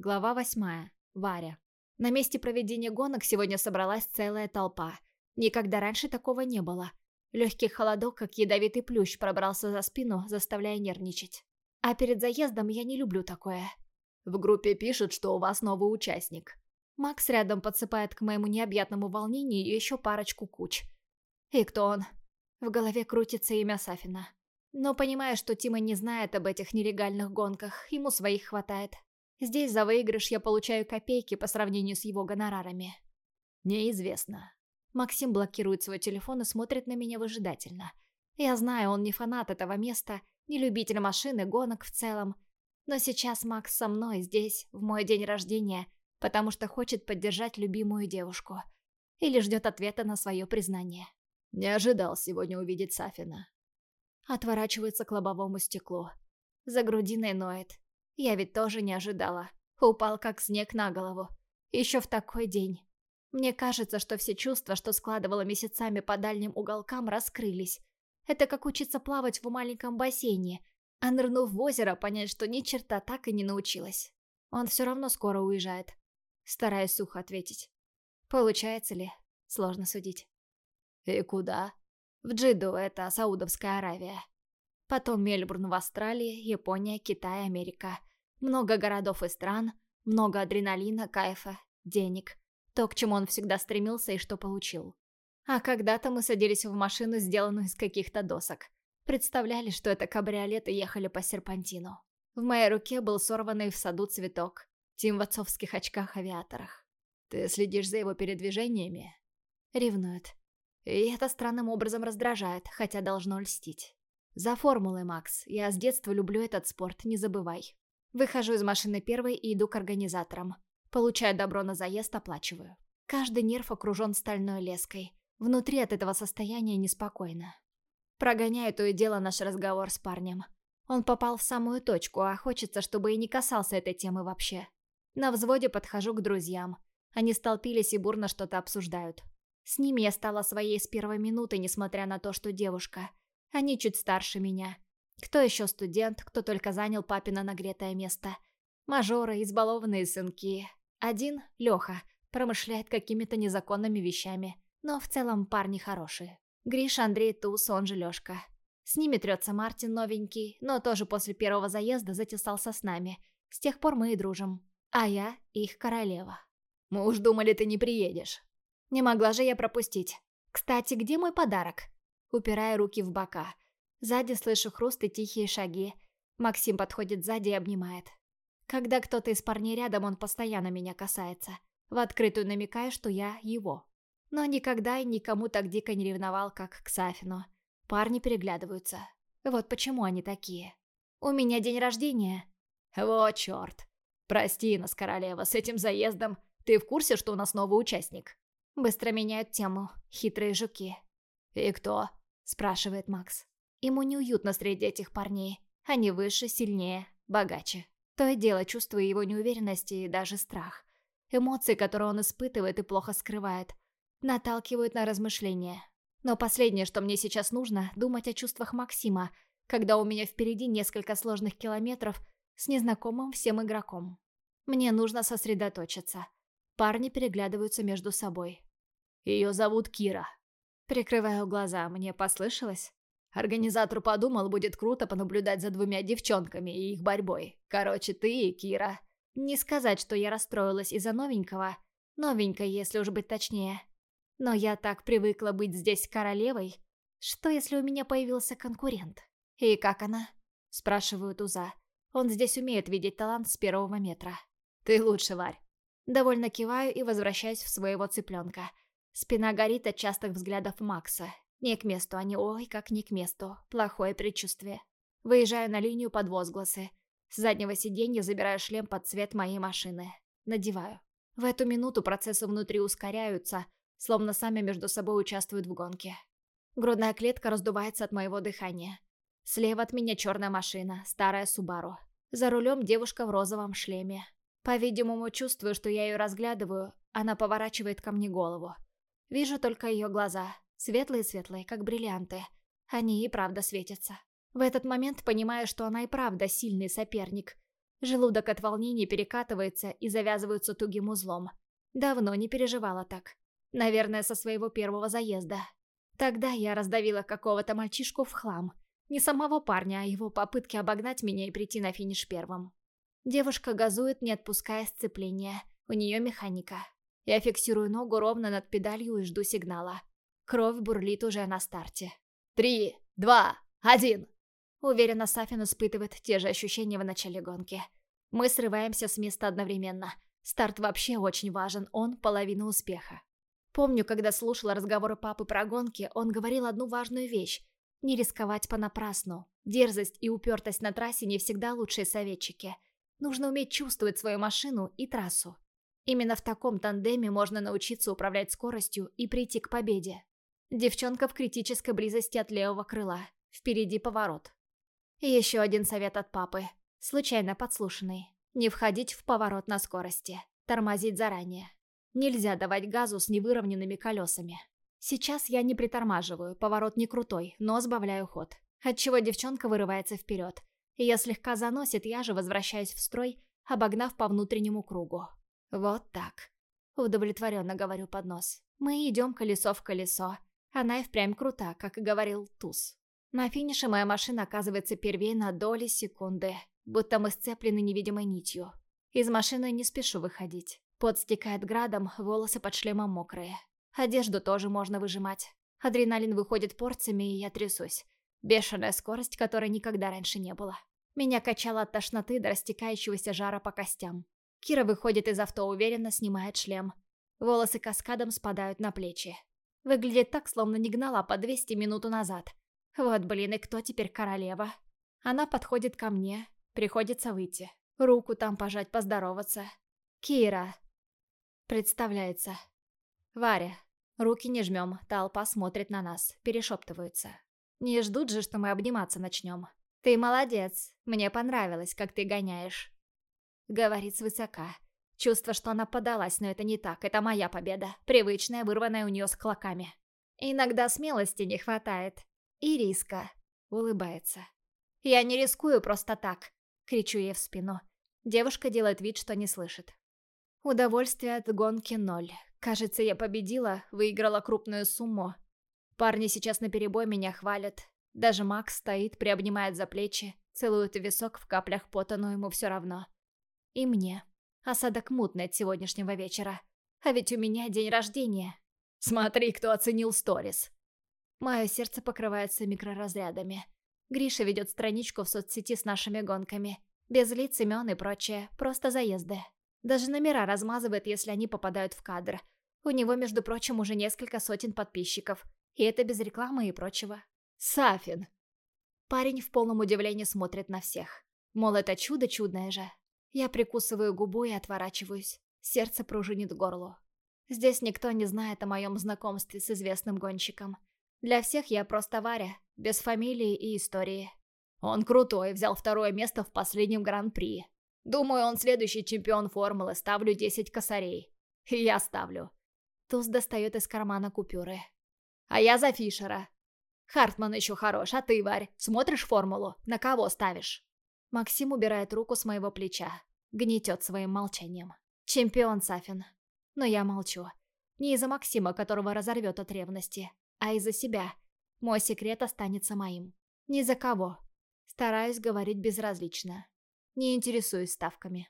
Глава восьмая. Варя. На месте проведения гонок сегодня собралась целая толпа. Никогда раньше такого не было. Легкий холодок, как ядовитый плющ, пробрался за спину, заставляя нервничать. А перед заездом я не люблю такое. В группе пишут, что у вас новый участник. Макс рядом подсыпает к моему необъятному волнению еще парочку куч. И кто он? В голове крутится имя Сафина. Но понимая, что Тима не знает об этих нелегальных гонках, ему своих хватает. Здесь за выигрыш я получаю копейки по сравнению с его гонорарами. Неизвестно. Максим блокирует свой телефон и смотрит на меня выжидательно. Я знаю, он не фанат этого места, не любитель машины, гонок в целом. Но сейчас Макс со мной здесь, в мой день рождения, потому что хочет поддержать любимую девушку. Или ждет ответа на свое признание. Не ожидал сегодня увидеть Сафина. Отворачивается к лобовому стеклу. За грудиной ноет. Я ведь тоже не ожидала. Упал как снег на голову. Еще в такой день. Мне кажется, что все чувства, что складывала месяцами по дальним уголкам, раскрылись. Это как учиться плавать в маленьком бассейне, а нырнув в озеро, понять, что ни черта так и не научилась. Он все равно скоро уезжает. Стараюсь сухо ответить. Получается ли? Сложно судить. И куда? В Джиду, это Саудовская Аравия. Потом Мельбурн в Австралии, Япония, Китай, Америка. Много городов и стран, много адреналина, кайфа, денег. То, к чему он всегда стремился и что получил. А когда-то мы садились в машину, сделанную из каких-то досок. Представляли, что это кабриолет и ехали по серпантину. В моей руке был сорванный в саду цветок. Тим в отцовских очках-авиаторах. Ты следишь за его передвижениями? Ревнует. И это странным образом раздражает, хотя должно льстить. За формулой, Макс. Я с детства люблю этот спорт, не забывай. Выхожу из машины первой и иду к организаторам. Получаю добро на заезд, оплачиваю. Каждый нерв окружен стальной леской. Внутри от этого состояния неспокойно. Прогоняю то и дело наш разговор с парнем. Он попал в самую точку, а хочется, чтобы и не касался этой темы вообще. На взводе подхожу к друзьям. Они столпились и бурно что-то обсуждают. С ними я стала своей с первой минуты, несмотря на то, что девушка. Они чуть старше меня. Кто еще студент, кто только занял папина нагретое место. Мажоры, избалованные сынки. Один, Леха, промышляет какими-то незаконными вещами. Но в целом парни хорошие. Гриша, Андрей, Туз, он же Лешка. С ними трется Мартин новенький, но тоже после первого заезда затесался с нами. С тех пор мы и дружим. А я их королева. Мы уж думали, ты не приедешь. Не могла же я пропустить. Кстати, где мой подарок? Упирая руки в бока. Сзади слышу хруст и тихие шаги. Максим подходит сзади и обнимает. Когда кто-то из парней рядом, он постоянно меня касается. В открытую намекаю, что я его. Но никогда и никому так дико не ревновал, как к Сафину. Парни переглядываются. Вот почему они такие. У меня день рождения. Вот черт. Прости нас, королева, с этим заездом. Ты в курсе, что у нас новый участник? Быстро меняют тему. Хитрые жуки. И кто? Спрашивает Макс. Ему неуютно среди этих парней. Они выше, сильнее, богаче. То и дело чувствую его неуверенность и даже страх. Эмоции, которые он испытывает и плохо скрывает, наталкивают на размышления. Но последнее, что мне сейчас нужно, думать о чувствах Максима, когда у меня впереди несколько сложных километров с незнакомым всем игроком. Мне нужно сосредоточиться. Парни переглядываются между собой. Ее зовут Кира. Прикрываю глаза, мне послышалось? Организатор подумал, будет круто понаблюдать за двумя девчонками и их борьбой. Короче, ты и Кира. Не сказать, что я расстроилась из-за новенького. Новенькой, если уж быть точнее. Но я так привыкла быть здесь королевой. Что, если у меня появился конкурент? И как она? Спрашиваю Туза. Он здесь умеет видеть талант с первого метра. Ты лучше, Варь. Довольно киваю и возвращаюсь в своего цыпленка. Спина горит от частых взглядов Макса. Не к месту они, ой, как не к месту. Плохое предчувствие. Выезжаю на линию под возгласы. С заднего сиденья забираю шлем под цвет моей машины. Надеваю. В эту минуту процессы внутри ускоряются, словно сами между собой участвуют в гонке. Грудная клетка раздувается от моего дыхания. Слева от меня черная машина, старая Субару. За рулем девушка в розовом шлеме. По-видимому, чувствую, что я ее разглядываю, она поворачивает ко мне голову. Вижу только ее глаза, Светлые-светлые, как бриллианты. Они и правда светятся. В этот момент понимаю, что она и правда сильный соперник. Желудок от волнения перекатывается и завязывается тугим узлом. Давно не переживала так. Наверное, со своего первого заезда. Тогда я раздавила какого-то мальчишку в хлам. Не самого парня, а его попытки обогнать меня и прийти на финиш первым. Девушка газует, не отпуская сцепления. У нее механика. Я фиксирую ногу ровно над педалью и жду сигнала. Кровь бурлит уже на старте. «Три, два, один!» Уверена, Сафин испытывает те же ощущения в начале гонки. Мы срываемся с места одновременно. Старт вообще очень важен, он половина успеха. Помню, когда слушала разговоры папы про гонки, он говорил одну важную вещь. Не рисковать понапрасну. Дерзость и упертость на трассе не всегда лучшие советчики. Нужно уметь чувствовать свою машину и трассу. Именно в таком тандеме можно научиться управлять скоростью и прийти к победе. Девчонка в критической близости от левого крыла. Впереди поворот. Еще один совет от папы. Случайно подслушанный. Не входить в поворот на скорости. Тормозить заранее. Нельзя давать газу с невыровненными колесами. Сейчас я не притормаживаю, поворот не крутой, но сбавляю ход. Отчего девчонка вырывается вперед. Ее слегка заносит, я же возвращаюсь в строй, обогнав по внутреннему кругу. Вот так. Удовлетворенно говорю под нос. Мы идем колесо в колесо. Она и впрямь крута, как и говорил Туз. На финише моя машина оказывается первей на доли секунды, будто мы сцеплены невидимой нитью. Из машины не спешу выходить. Пот стекает градом, волосы под шлемом мокрые. Одежду тоже можно выжимать. Адреналин выходит порциями, и я трясусь. Бешеная скорость, которой никогда раньше не было. Меня качало от тошноты до растекающегося жара по костям. Кира выходит из авто уверенно, снимает шлем. Волосы каскадом спадают на плечи. Выглядит так, словно не гнала по 200 минуту назад. Вот, блин, и кто теперь королева? Она подходит ко мне, приходится выйти. Руку там пожать, поздороваться. Кира. Представляется. Варя. Руки не жмем, толпа смотрит на нас, перешептываются. Не ждут же, что мы обниматься начнем. Ты молодец, мне понравилось, как ты гоняешь. Говорит свысока. Чувство, что она подалась, но это не так, это моя победа, привычная, вырванная у нее с клоками. Иногда смелости не хватает. И риска. Улыбается. Я не рискую просто так. Кричу ей в спину. Девушка делает вид, что не слышит. Удовольствие от гонки ноль. Кажется, я победила, выиграла крупную сумму. Парни сейчас наперебой меня хвалят. Даже Макс стоит, приобнимает за плечи, целует висок в каплях пота, но ему все равно. И мне. Осадок мутный от сегодняшнего вечера. А ведь у меня день рождения. Смотри, кто оценил сторис. Мое сердце покрывается микроразрядами. Гриша ведет страничку в соцсети с нашими гонками. Без лиц, имен и прочее, просто заезды. Даже номера размазывает, если они попадают в кадр. У него, между прочим, уже несколько сотен подписчиков. И это без рекламы и прочего. Сафин. Парень в полном удивлении смотрит на всех. Мол, это чудо чудное же. Я прикусываю губу и отворачиваюсь. Сердце пружинит горло. Здесь никто не знает о моем знакомстве с известным гонщиком. Для всех я просто Варя, без фамилии и истории. Он крутой, взял второе место в последнем гран-при. Думаю, он следующий чемпион формулы, ставлю 10 косарей. И я ставлю. Туз достает из кармана купюры. А я за Фишера. Хартман еще хорош, а ты, Варь, смотришь формулу? На кого ставишь? Максим убирает руку с моего плеча. Гнетет своим молчанием. Чемпион Сафин. Но я молчу. Не из-за Максима, которого разорвет от ревности, а из-за себя. Мой секрет останется моим. Ни за кого. Стараюсь говорить безразлично. Не интересуюсь ставками.